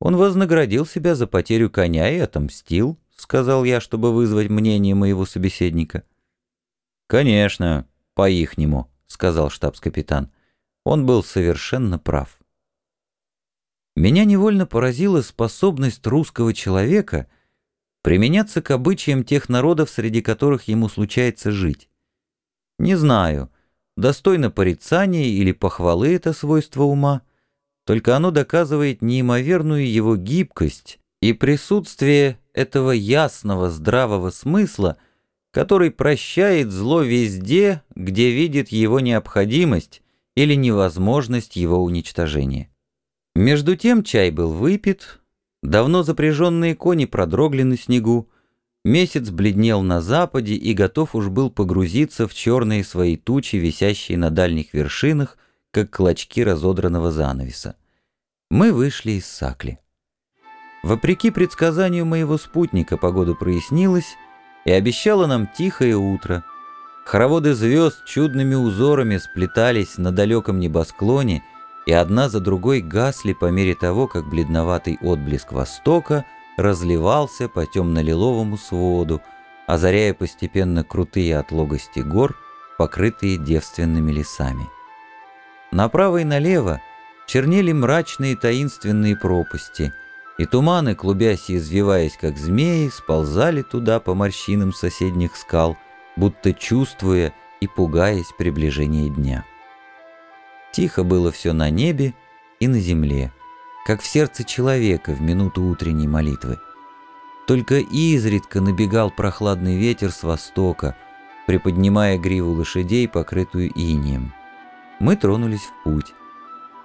Он вознаградил себя за потерю коня и отомстил, сказал я, чтобы вызвать мнение моего собеседника. Конечно, по-ихнему, сказал штабс-капитан. Он был совершенно прав. Меня невольно поразила способность русского человека применяться к обычаям тех народов, среди которых ему случается жить. Не знаю, достойно порицания или похвалы это свойство ума, только оно доказывает неимоверную его гибкость и присутствие этого ясного здравого смысла, который прощает зло везде, где видит его необходимость или невозможность его уничтожения. Между тем чай был выпит, давно запряженные кони продрогли на снегу, месяц бледнел на западе и готов уж был погрузиться в черные свои тучи, висящие на дальних вершинах, как клочки разодранного занавеса. Мы вышли из Сакли. Вопреки предсказанию моего спутника погода прояснилась и обещала нам тихое утро. Хороводы звезд чудными узорами сплетались на далеком небосклоне и одна за другой гасли по мере того, как бледноватый отблеск востока разливался по темно-лиловому своду, озаряя постепенно крутые отлогости гор, покрытые девственными лесами. Направо и налево чернели мрачные таинственные пропасти, и туманы, клубясь и извиваясь, как змеи, сползали туда по морщинам соседних скал, будто чувствуя и пугаясь приближения дня. Тихо было все на небе и на земле, как в сердце человека в минуту утренней молитвы. Только изредка набегал прохладный ветер с востока, приподнимая гриву лошадей, покрытую инием. Мы тронулись в путь.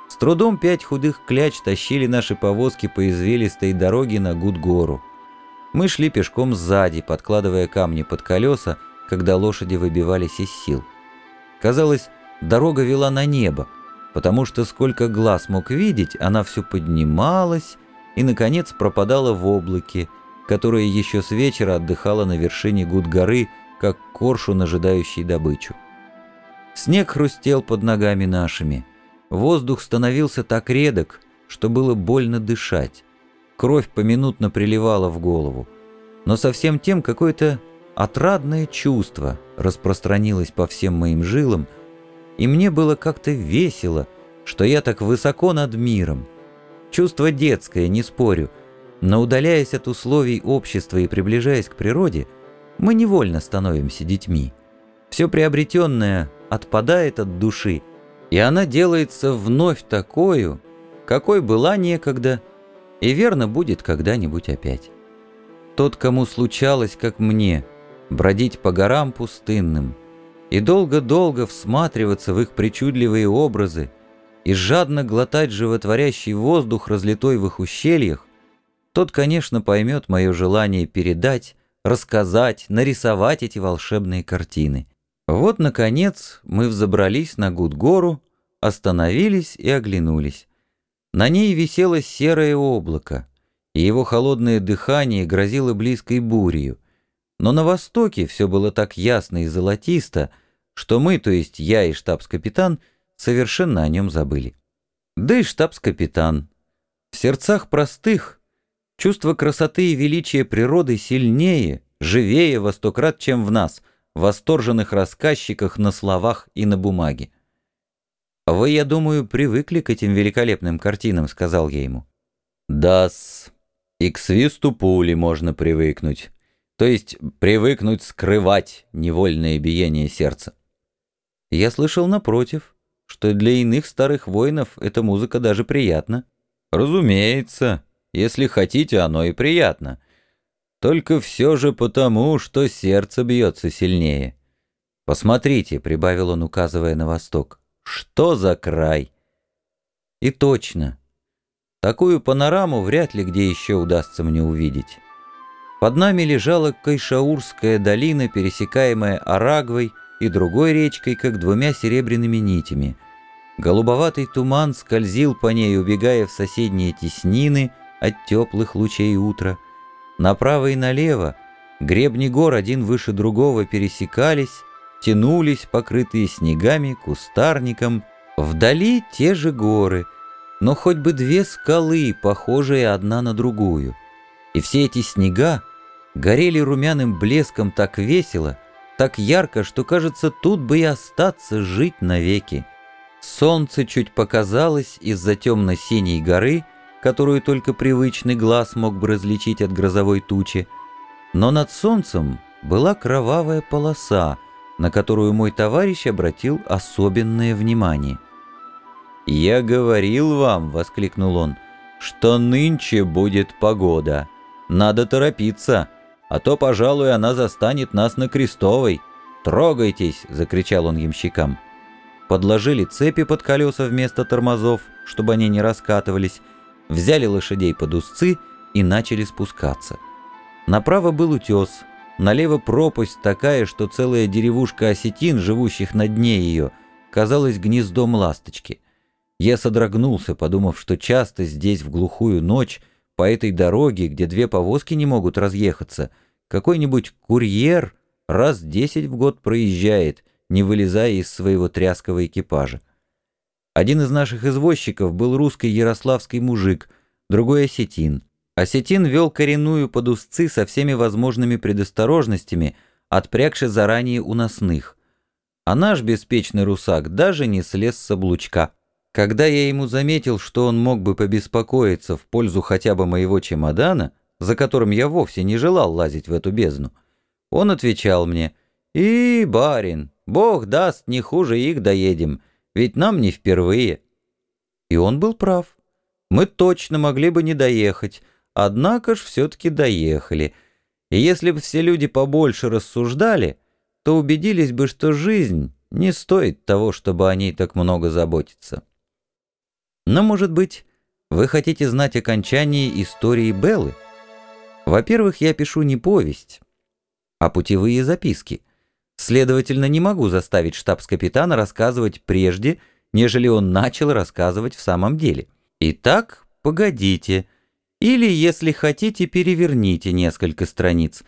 С трудом пять худых кляч тащили наши повозки по извилистой дороге на Гудгору. Мы шли пешком сзади, подкладывая камни под колеса, когда лошади выбивались из сил. Казалось, дорога вела на небо, потому что сколько глаз мог видеть, она все поднималась и, наконец, пропадала в облаке, которое еще с вечера отдыхало на вершине Гудгоры, как коршун, ожидающий добычу. Снег хрустел под ногами нашими. Воздух становился так редок, что было больно дышать. Кровь поминутно приливала в голову. Но совсем тем какое-то отрадное чувство распространилось по всем моим жилам, и мне было как-то весело, что я так высоко над миром. Чувство детское, не спорю, но удаляясь от условий общества и приближаясь к природе, мы невольно становимся детьми. Все приобретенное отпадает от души, и она делается вновь такую, какой была некогда, и верно будет когда-нибудь опять. Тот, кому случалось, как мне, бродить по горам пустынным – и долго-долго всматриваться в их причудливые образы и жадно глотать животворящий воздух, разлитой в их ущельях, тот, конечно, поймет мое желание передать, рассказать, нарисовать эти волшебные картины. Вот, наконец, мы взобрались на Гудгору, остановились и оглянулись. На ней висело серое облако, и его холодное дыхание грозило близкой бурею. Но на востоке все было так ясно и золотисто, что мы, то есть я и штабс-капитан, совершенно о нем забыли. Да и штабс-капитан. В сердцах простых чувство красоты и величия природы сильнее, живее во сто крат, чем в нас, восторженных рассказчиках на словах и на бумаге. «Вы, я думаю, привыкли к этим великолепным картинам», — сказал я ему. «Да-с, и к свисту пули можно привыкнуть то есть привыкнуть скрывать невольное биение сердца. Я слышал напротив, что для иных старых воинов эта музыка даже приятна. Разумеется, если хотите, оно и приятно. Только все же потому, что сердце бьется сильнее. Посмотрите, прибавил он, указывая на восток, что за край? И точно. Такую панораму вряд ли где еще удастся мне увидеть. Под нами лежала Кайшаурская долина, пересекаемая Арагвой и другой речкой, как двумя серебряными нитями. Голубоватый туман скользил по ней, убегая в соседние теснины от теплых лучей утра. Направо и налево гребни гор один выше другого пересекались, тянулись, покрытые снегами, кустарником. Вдали те же горы, но хоть бы две скалы, похожие одна на другую. И все эти снега горели румяным блеском так весело, так ярко, что, кажется, тут бы и остаться жить навеки. Солнце чуть показалось из-за темно-синей горы, которую только привычный глаз мог бы различить от грозовой тучи, но над солнцем была кровавая полоса, на которую мой товарищ обратил особенное внимание. «Я говорил вам», — воскликнул он, — «что нынче будет погода. Надо торопиться, а то, пожалуй, она застанет нас на Крестовой. Трогайтесь!» — закричал он ямщикам. Подложили цепи под колеса вместо тормозов, чтобы они не раскатывались, взяли лошадей под узцы и начали спускаться. Направо был утес — Налево пропасть такая, что целая деревушка осетин, живущих на дне ее, казалась гнездом ласточки. Я содрогнулся, подумав, что часто здесь в глухую ночь, по этой дороге, где две повозки не могут разъехаться, какой-нибудь курьер раз десять в год проезжает, не вылезая из своего тряского экипажа. Один из наших извозчиков был русский ярославский мужик, другой осетин. Осетин вел коренную под узцы со всеми возможными предосторожностями, отпрягши заранее уносных. А наш беспечный русак даже не слез с облучка. Когда я ему заметил, что он мог бы побеспокоиться в пользу хотя бы моего чемодана, за которым я вовсе не желал лазить в эту бездну, он отвечал мне, «И, барин, бог даст, не хуже их доедем, ведь нам не впервые». И он был прав. Мы точно могли бы не доехать, Однако ж все-таки доехали. И если бы все люди побольше рассуждали, то убедились бы, что жизнь не стоит того, чтобы о ней так много заботиться. Но, может быть, вы хотите знать окончание истории Беллы? Во-первых, я пишу не повесть, а путевые записки. Следовательно, не могу заставить штабс-капитана рассказывать прежде, нежели он начал рассказывать в самом деле. Итак, погодите, или, если хотите, переверните несколько страниц.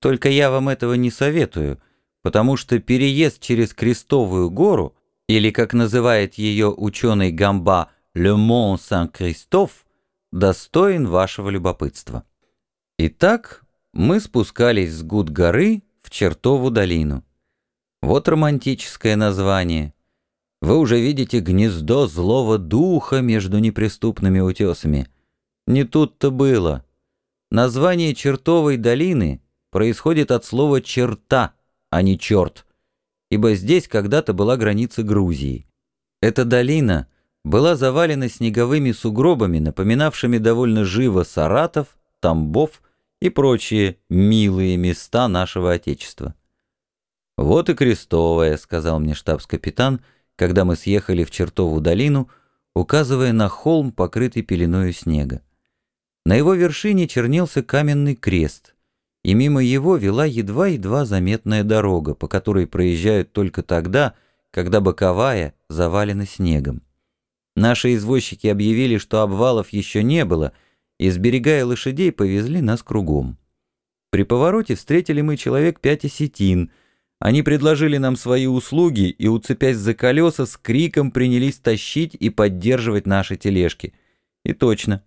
Только я вам этого не советую, потому что переезд через Крестовую гору, или, как называет ее ученый Гамба, «Le Mont Saint-Christophe», достоин вашего любопытства. Итак, мы спускались с гуд горы в Чертову долину. Вот романтическое название. Вы уже видите гнездо злого духа между неприступными утесами — не тут-то было. Название чертовой долины происходит от слова «черта», а не «черт», ибо здесь когда-то была граница Грузии. Эта долина была завалена снеговыми сугробами, напоминавшими довольно живо Саратов, Тамбов и прочие милые места нашего Отечества. «Вот и Крестовая», — сказал мне штабс-капитан, когда мы съехали в Чертову долину, указывая на холм, покрытый пеленою снега. На его вершине чернелся каменный крест, и мимо его вела едва-едва заметная дорога, по которой проезжают только тогда, когда боковая завалена снегом. Наши извозчики объявили, что обвалов еще не было, и, сберегая лошадей, повезли нас кругом. При повороте встретили мы человек пять осетин. Они предложили нам свои услуги и, уцепясь за колеса, с криком принялись тащить и поддерживать наши тележки. И точно,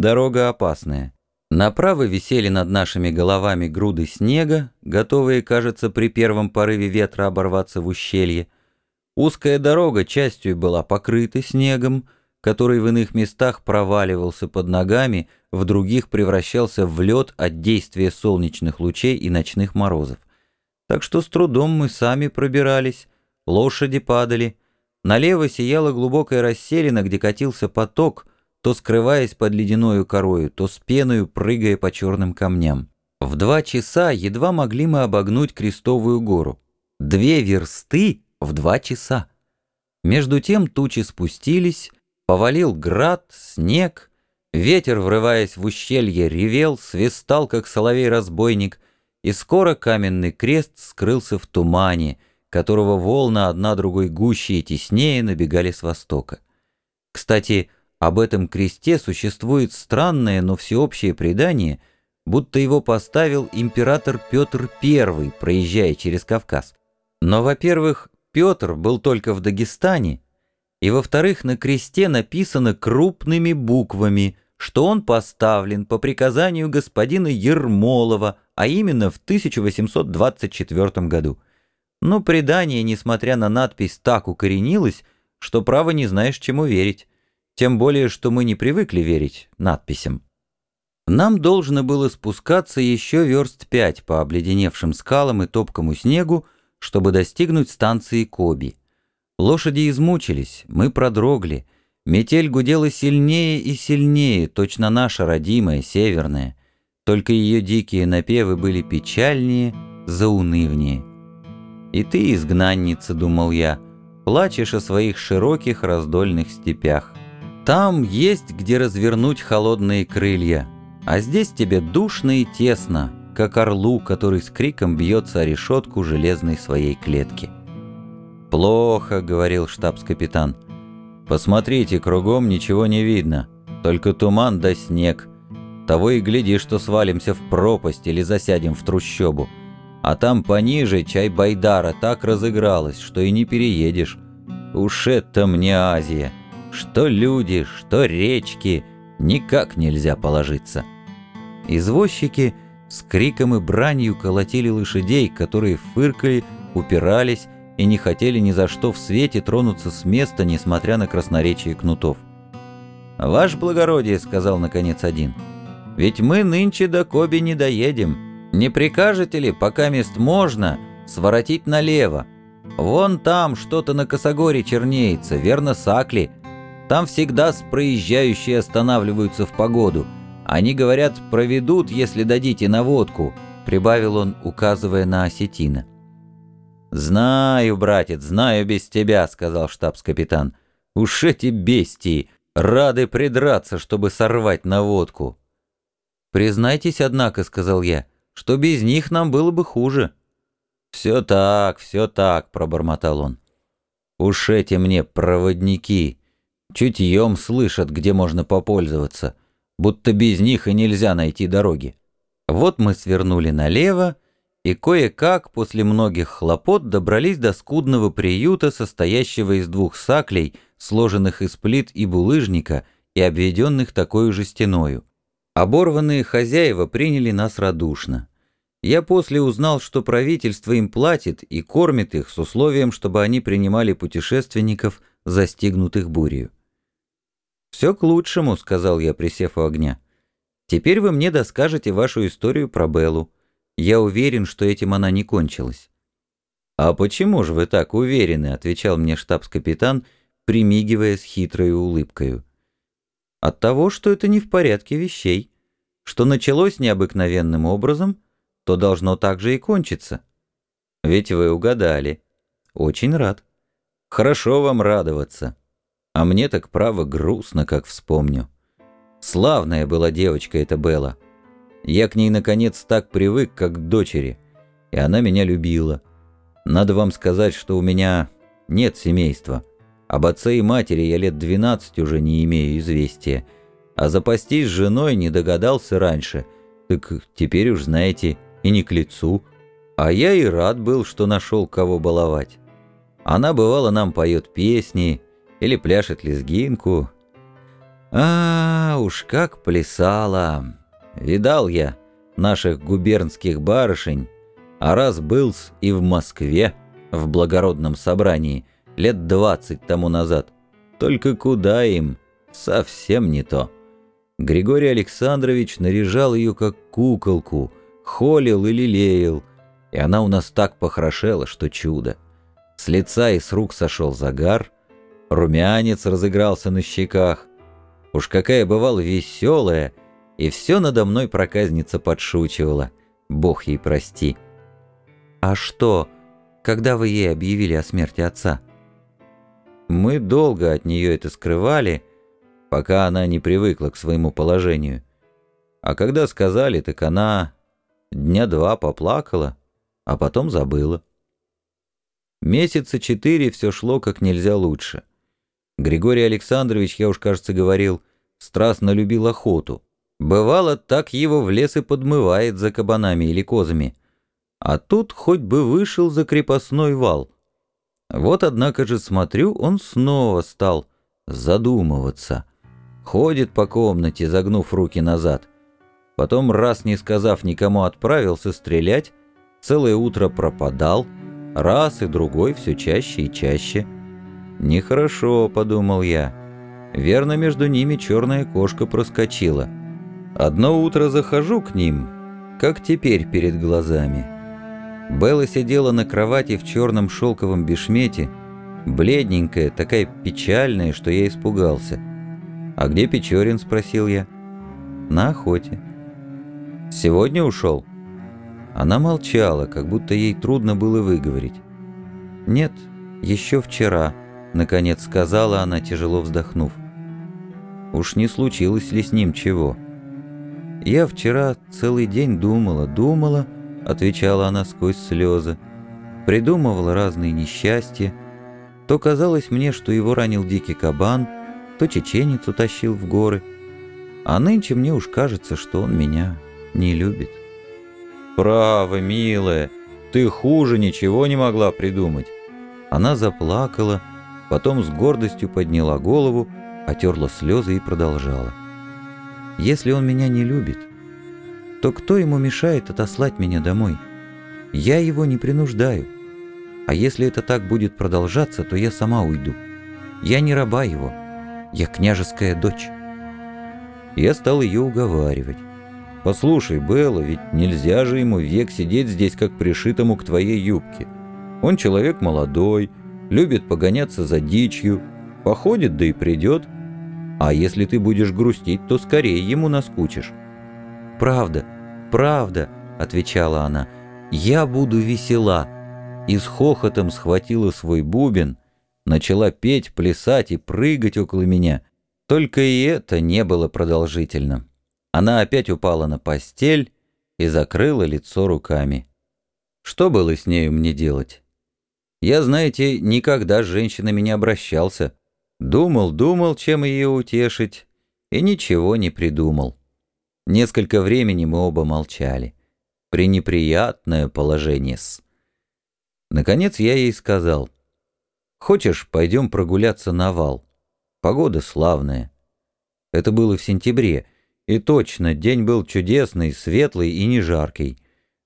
Дорога опасная. Направо висели над нашими головами груды снега, готовые, кажется, при первом порыве ветра оборваться в ущелье. Узкая дорога частью была покрыта снегом, который в иных местах проваливался под ногами, в других превращался в лед от действия солнечных лучей и ночных морозов. Так что с трудом мы сами пробирались, лошади падали. Налево сияла глубокая расселена, где катился поток, то скрываясь под ледяною корою, то с пеною прыгая по черным камням. В два часа едва могли мы обогнуть Крестовую гору. Две версты в два часа. Между тем тучи спустились, повалил град, снег, ветер, врываясь в ущелье, ревел, свистал, как соловей-разбойник, и скоро каменный крест скрылся в тумане, которого волны одна другой гуще и теснее набегали с востока. Кстати, об этом кресте существует странное, но всеобщее предание, будто его поставил император Петр I, проезжая через Кавказ. Но, во-первых, Петр был только в Дагестане, и во-вторых, на кресте написано крупными буквами, что он поставлен по приказанию господина Ермолова, а именно в 1824 году. Но предание, несмотря на надпись, так укоренилось, что право не знаешь, чему верить. Тем более, что мы не привыкли верить надписям. Нам должно было спускаться еще верст пять по обледеневшим скалам и топкому снегу, чтобы достигнуть станции Коби. Лошади измучились, мы продрогли. Метель гудела сильнее и сильнее, точно наша родимая, северная. Только ее дикие напевы были печальнее, заунывнее. «И ты, изгнанница», — думал я, — «плачешь о своих широких раздольных степях. Там есть где развернуть холодные крылья». А здесь тебе душно и тесно, как орлу, который с криком бьется о решетку железной своей клетки. «Плохо», — говорил штабс-капитан. «Посмотрите, кругом ничего не видно, только туман да снег. Того и гляди, что свалимся в пропасть или засядем в трущобу. А там пониже чай Байдара так разыгралась, что и не переедешь. Уж это мне Азия. Что люди, что речки, никак нельзя положиться». Извозчики с криком и бранью колотили лошадей, которые фыркали, упирались и не хотели ни за что в свете тронуться с места, несмотря на красноречие кнутов. «Ваше благородие», — сказал наконец один, — «ведь мы нынче до Коби не доедем. Не прикажете ли, пока мест можно, своротить налево? Вон там что-то на косогоре чернеется, верно, Сакли. Там всегда с проезжающие останавливаются в погоду». Они говорят, проведут, если дадите наводку», — прибавил он, указывая на осетина. «Знаю, братец, знаю без тебя», — сказал штабс-капитан. «Уж эти бестии рады придраться, чтобы сорвать наводку». «Признайтесь, однако», — сказал я, — «что без них нам было бы хуже». «Все так, все так», — пробормотал он. «Уж эти мне проводники чутьем слышат, где можно попользоваться будто без них и нельзя найти дороги. Вот мы свернули налево, и кое-как после многих хлопот добрались до скудного приюта, состоящего из двух саклей, сложенных из плит и булыжника и обведенных такой же стеною. Оборванные хозяева приняли нас радушно. Я после узнал, что правительство им платит и кормит их с условием, чтобы они принимали путешественников, застигнутых бурею. «Все к лучшему», — сказал я, присев у огня. «Теперь вы мне доскажете вашу историю про Беллу. Я уверен, что этим она не кончилась». «А почему же вы так уверены?» — отвечал мне штабс-капитан, примигивая с хитрой улыбкой. «От того, что это не в порядке вещей. Что началось необыкновенным образом, то должно так же и кончиться. Ведь вы угадали. Очень рад. Хорошо вам радоваться. А мне так право грустно, как вспомню. Славная была девочка эта Белла. Я к ней, наконец, так привык, как к дочери. И она меня любила. Надо вам сказать, что у меня нет семейства. Об отце и матери я лет 12 уже не имею известия. А запастись женой не догадался раньше. Так теперь уж, знаете, и не к лицу. А я и рад был, что нашел кого баловать. Она, бывало, нам поет песни, или пляшет лезгинку. А, уж как плясала! Видал я наших губернских барышень, а раз был и в Москве, в благородном собрании, лет двадцать тому назад. Только куда им? Совсем не то. Григорий Александрович наряжал ее как куколку, холил и лелеял, и она у нас так похорошела, что чудо. С лица и с рук сошел загар — румянец разыгрался на щеках. Уж какая бывала веселая, и все надо мной проказница подшучивала. Бог ей прости. «А что, когда вы ей объявили о смерти отца?» Мы долго от нее это скрывали, пока она не привыкла к своему положению. А когда сказали, так она дня два поплакала, а потом забыла. Месяца четыре все шло как нельзя лучше. Григорий Александрович, я уж, кажется, говорил, страстно любил охоту. Бывало, так его в лес и подмывает за кабанами или козами. А тут хоть бы вышел за крепостной вал. Вот, однако же, смотрю, он снова стал задумываться. Ходит по комнате, загнув руки назад. Потом, раз не сказав никому, отправился стрелять, целое утро пропадал, раз и другой все чаще и чаще. «Нехорошо», — подумал я. Верно, между ними черная кошка проскочила. Одно утро захожу к ним, как теперь перед глазами. Белла сидела на кровати в черном шелковом бешмете, бледненькая, такая печальная, что я испугался. «А где Печорин?» — спросил я. «На охоте». «Сегодня ушел?» Она молчала, как будто ей трудно было выговорить. «Нет, еще вчера», — наконец сказала она, тяжело вздохнув. «Уж не случилось ли с ним чего?» «Я вчера целый день думала, думала», — отвечала она сквозь слезы. «Придумывала разные несчастья. То казалось мне, что его ранил дикий кабан, то чеченец утащил в горы. А нынче мне уж кажется, что он меня не любит». «Право, милая, ты хуже ничего не могла придумать». Она заплакала, потом с гордостью подняла голову, отерла слезы и продолжала. «Если он меня не любит, то кто ему мешает отослать меня домой? Я его не принуждаю. А если это так будет продолжаться, то я сама уйду. Я не раба его, я княжеская дочь». Я стал ее уговаривать. «Послушай, Белла, ведь нельзя же ему век сидеть здесь, как пришитому к твоей юбке. Он человек молодой, любит погоняться за дичью, походит да и придет. А если ты будешь грустить, то скорее ему наскучишь». «Правда, правда», — отвечала она, — «я буду весела». И с хохотом схватила свой бубен, начала петь, плясать и прыгать около меня. Только и это не было продолжительно. Она опять упала на постель и закрыла лицо руками. Что было с нею мне делать? Я, знаете, никогда с женщинами не обращался. Думал, думал, чем ее утешить, и ничего не придумал. Несколько времени мы оба молчали. Пренеприятное положение-с. Наконец я ей сказал, «Хочешь, пойдем прогуляться на вал? Погода славная». Это было в сентябре, и точно, день был чудесный, светлый и не жаркий.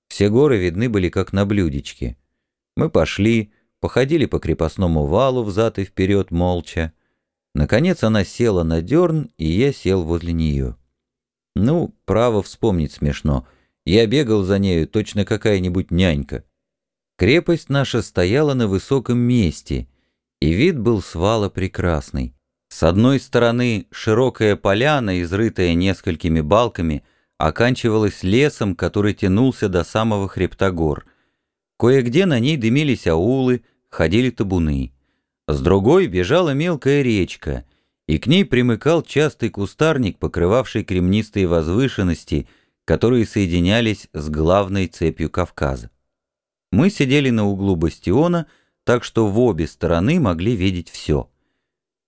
Все горы видны были как на блюдечке. Мы пошли, походили по крепостному валу взад и вперед молча. Наконец она села на дерн, и я сел возле нее. Ну, право вспомнить смешно. Я бегал за нею, точно какая-нибудь нянька. Крепость наша стояла на высоком месте, и вид был с вала прекрасный. С одной стороны широкая поляна, изрытая несколькими балками, оканчивалась лесом, который тянулся до самого хребта гор. Кое-где на ней дымились аулы, ходили табуны. С другой бежала мелкая речка, и к ней примыкал частый кустарник, покрывавший кремнистые возвышенности, которые соединялись с главной цепью Кавказа. Мы сидели на углу бастиона, так что в обе стороны могли видеть все —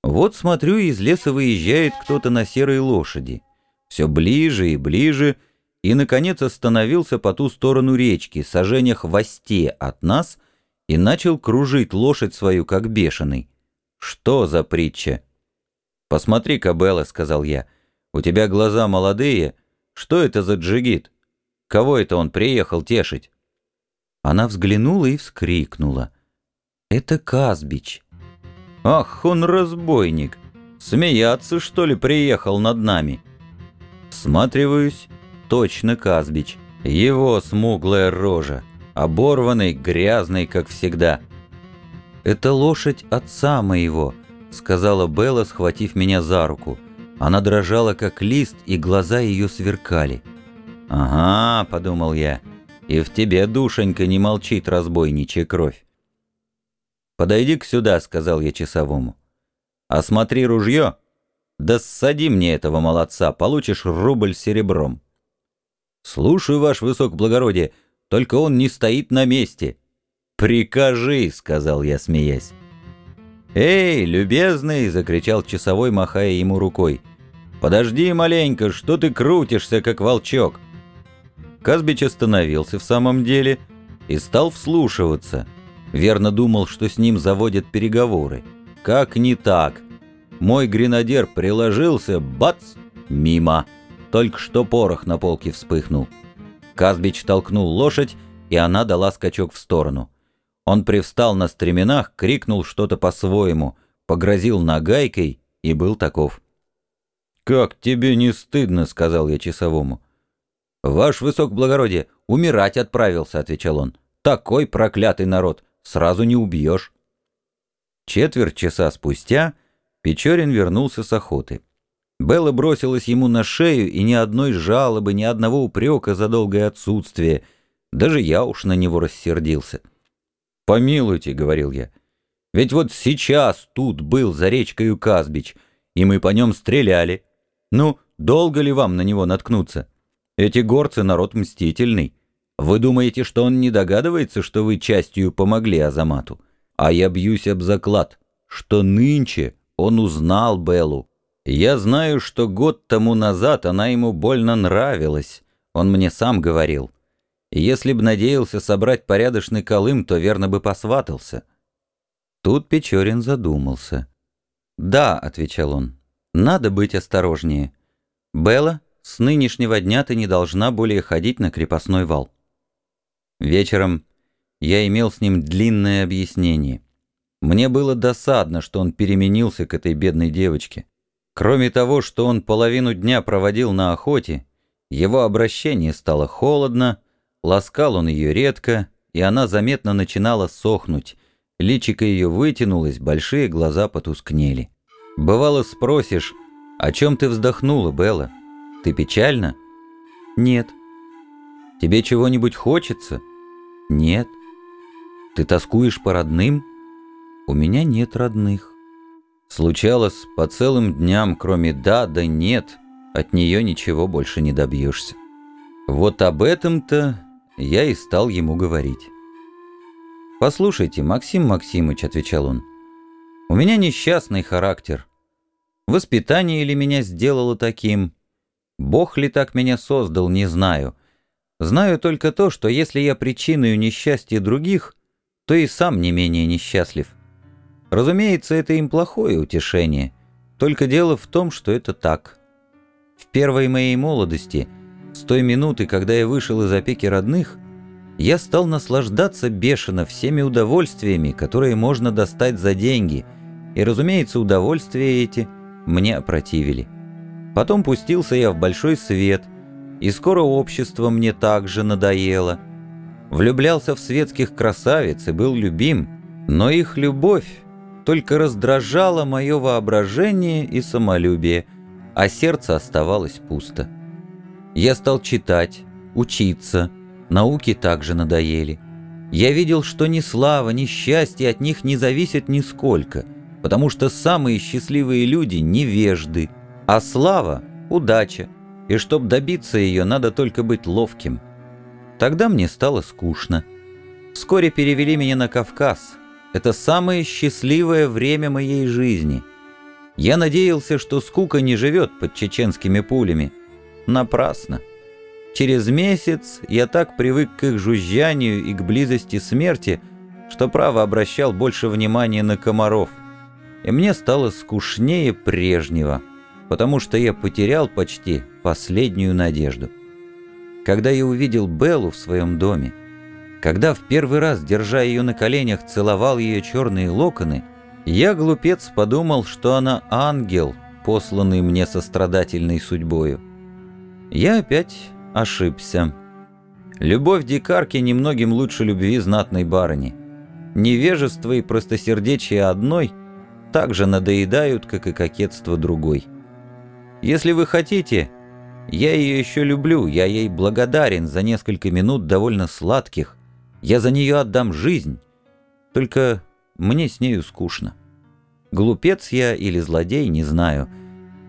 вот смотрю, из леса выезжает кто-то на серой лошади. Все ближе и ближе, и, наконец, остановился по ту сторону речки, сожжениях в осте от нас, и начал кружить лошадь свою, как бешеный. Что за притча? «Посмотри, Кабелла», — сказал я, — «у тебя глаза молодые. Что это за джигит? Кого это он приехал тешить?» Она взглянула и вскрикнула. «Это Казбич». Ах, он разбойник! Смеяться, что ли, приехал над нами? Всматриваюсь, точно Казбич. Его смуглая рожа, оборванный, грязный, как всегда. «Это лошадь отца моего», — сказала Белла, схватив меня за руку. Она дрожала, как лист, и глаза ее сверкали. «Ага», — подумал я, — «и в тебе, душенька, не молчит разбойничья кровь». «Подойди-ка сюда», — сказал я часовому. «Осмотри ружье, да ссади мне этого молодца, получишь рубль серебром». «Слушаю, ваш высокоблагородие, только он не стоит на месте». «Прикажи», — сказал я, смеясь. «Эй, любезный!» — закричал часовой, махая ему рукой. «Подожди маленько, что ты крутишься, как волчок?» Казбич остановился в самом деле и стал вслушиваться — Верно думал, что с ним заводят переговоры. Как не так? Мой гренадер приложился, бац, мимо. Только что порох на полке вспыхнул. Казбич толкнул лошадь, и она дала скачок в сторону. Он привстал на стременах, крикнул что-то по-своему, погрозил нагайкой и был таков. «Как тебе не стыдно?» — сказал я часовому. «Ваш высокоблагородие, умирать отправился», — отвечал он. «Такой проклятый народ, сразу не убьешь». Четверть часа спустя Печорин вернулся с охоты. Белла бросилась ему на шею, и ни одной жалобы, ни одного упрека за долгое отсутствие. Даже я уж на него рассердился. «Помилуйте», — говорил я, — «ведь вот сейчас тут был за речкою Казбич, и мы по нем стреляли. Ну, долго ли вам на него наткнуться? Эти горцы — народ мстительный. Вы думаете, что он не догадывается, что вы частью помогли Азамату? А я бьюсь об заклад, что нынче он узнал Беллу. Я знаю, что год тому назад она ему больно нравилась. Он мне сам говорил. Если б надеялся собрать порядочный колым, то верно бы посватался. Тут Печорин задумался. «Да», — отвечал он, — «надо быть осторожнее. Белла, с нынешнего дня ты не должна более ходить на крепостной вал». Вечером я имел с ним длинное объяснение. Мне было досадно, что он переменился к этой бедной девочке. Кроме того, что он половину дня проводил на охоте, его обращение стало холодно, ласкал он ее редко, и она заметно начинала сохнуть. Личико ее вытянулось, большие глаза потускнели. Бывало спросишь, о чем ты вздохнула, Белла? Ты печальна? Нет. Тебе чего-нибудь хочется? Нет. Ты тоскуешь по родным? У меня нет родных. Случалось, по целым дням, кроме «да» да «нет», от нее ничего больше не добьешься. Вот об этом-то я и стал ему говорить. «Послушайте, Максим Максимыч», — отвечал он, — «у меня несчастный характер. Воспитание ли меня сделало таким? Бог ли так меня создал, не знаю. Знаю только то, что если я причиною несчастья других, то и сам не менее несчастлив. Разумеется, это им плохое утешение, только дело в том, что это так. В первой моей молодости, с той минуты, когда я вышел из опеки родных, я стал наслаждаться бешено всеми удовольствиями, которые можно достать за деньги, и, разумеется, удовольствия эти мне опротивили. Потом пустился я в большой свет, и скоро общество мне также надоело. Влюблялся в светских красавиц и был любим, но их любовь только раздражало мое воображение и самолюбие, а сердце оставалось пусто. Я стал читать, учиться, науки также надоели. Я видел, что ни слава, ни счастье от них не зависят нисколько, потому что самые счастливые люди невежды, а слава — удача, и чтобы добиться ее, надо только быть ловким. Тогда мне стало скучно. Вскоре перевели меня на Кавказ — это самое счастливое время моей жизни. Я надеялся, что скука не живет под чеченскими пулями. Напрасно. Через месяц я так привык к их жужжанию и к близости смерти, что право обращал больше внимания на комаров. И мне стало скучнее прежнего, потому что я потерял почти последнюю надежду. Когда я увидел Беллу в своем доме, когда в первый раз, держа ее на коленях, целовал ее черные локоны, я, глупец, подумал, что она ангел, посланный мне сострадательной судьбою. Я опять ошибся. Любовь дикарки немногим лучше любви знатной барыни. Невежество и простосердечие одной так же надоедают, как и кокетство другой. Если вы хотите, я ее еще люблю, я ей благодарен за несколько минут довольно сладких, я за нее отдам жизнь. Только мне с нею скучно. Глупец я или злодей, не знаю.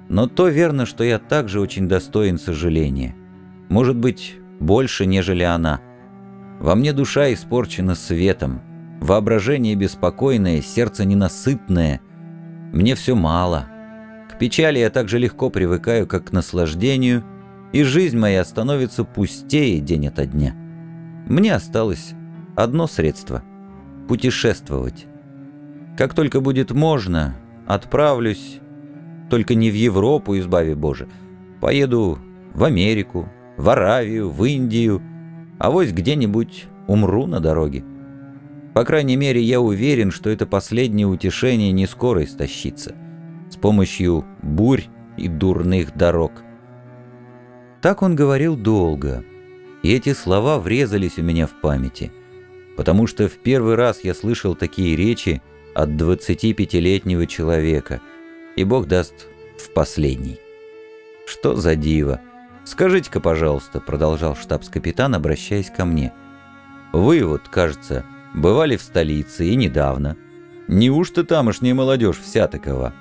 Но то верно, что я также очень достоин сожаления. Может быть, больше, нежели она. Во мне душа испорчена светом, воображение беспокойное, сердце ненасытное. Мне все мало. К печали я так же легко привыкаю, как к наслаждению, и жизнь моя становится пустее день ото дня. Мне осталось одно средство путешествовать. Как только будет можно, отправлюсь, только не в Европу, избави Боже, поеду в Америку, в Аравию, в Индию, а вось где-нибудь умру на дороге. По крайней мере, я уверен, что это последнее утешение не скоро истощится. С помощью бурь и дурных дорог. Так он говорил долго, и эти слова врезались у меня в памяти, потому что в первый раз я слышал такие речи от 25-летнего человека, и Бог даст в последний. Что за диво? Скажите-ка, пожалуйста, продолжал штабс-капитан, обращаясь ко мне. Вы вот, кажется, бывали в столице и недавно. Неужто тамошняя молодежь вся такова?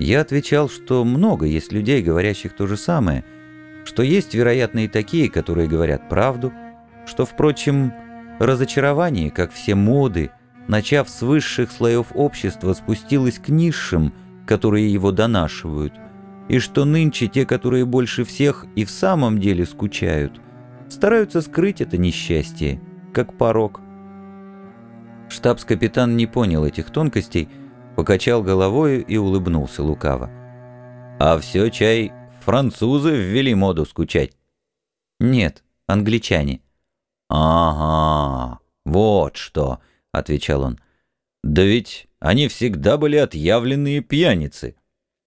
Я отвечал, что много есть людей, говорящих то же самое, что есть, вероятно, и такие, которые говорят правду, что, впрочем, разочарование, как все моды, начав с высших слоев общества, спустилось к низшим, которые его донашивают, и что нынче те, которые больше всех и в самом деле скучают, стараются скрыть это несчастье, как порог. Штабс-капитан не понял этих тонкостей, покачал головой и улыбнулся лукаво. «А все, чай, французы ввели моду скучать?» «Нет, англичане». «Ага, вот что», — отвечал он. «Да ведь они всегда были отъявленные пьяницы».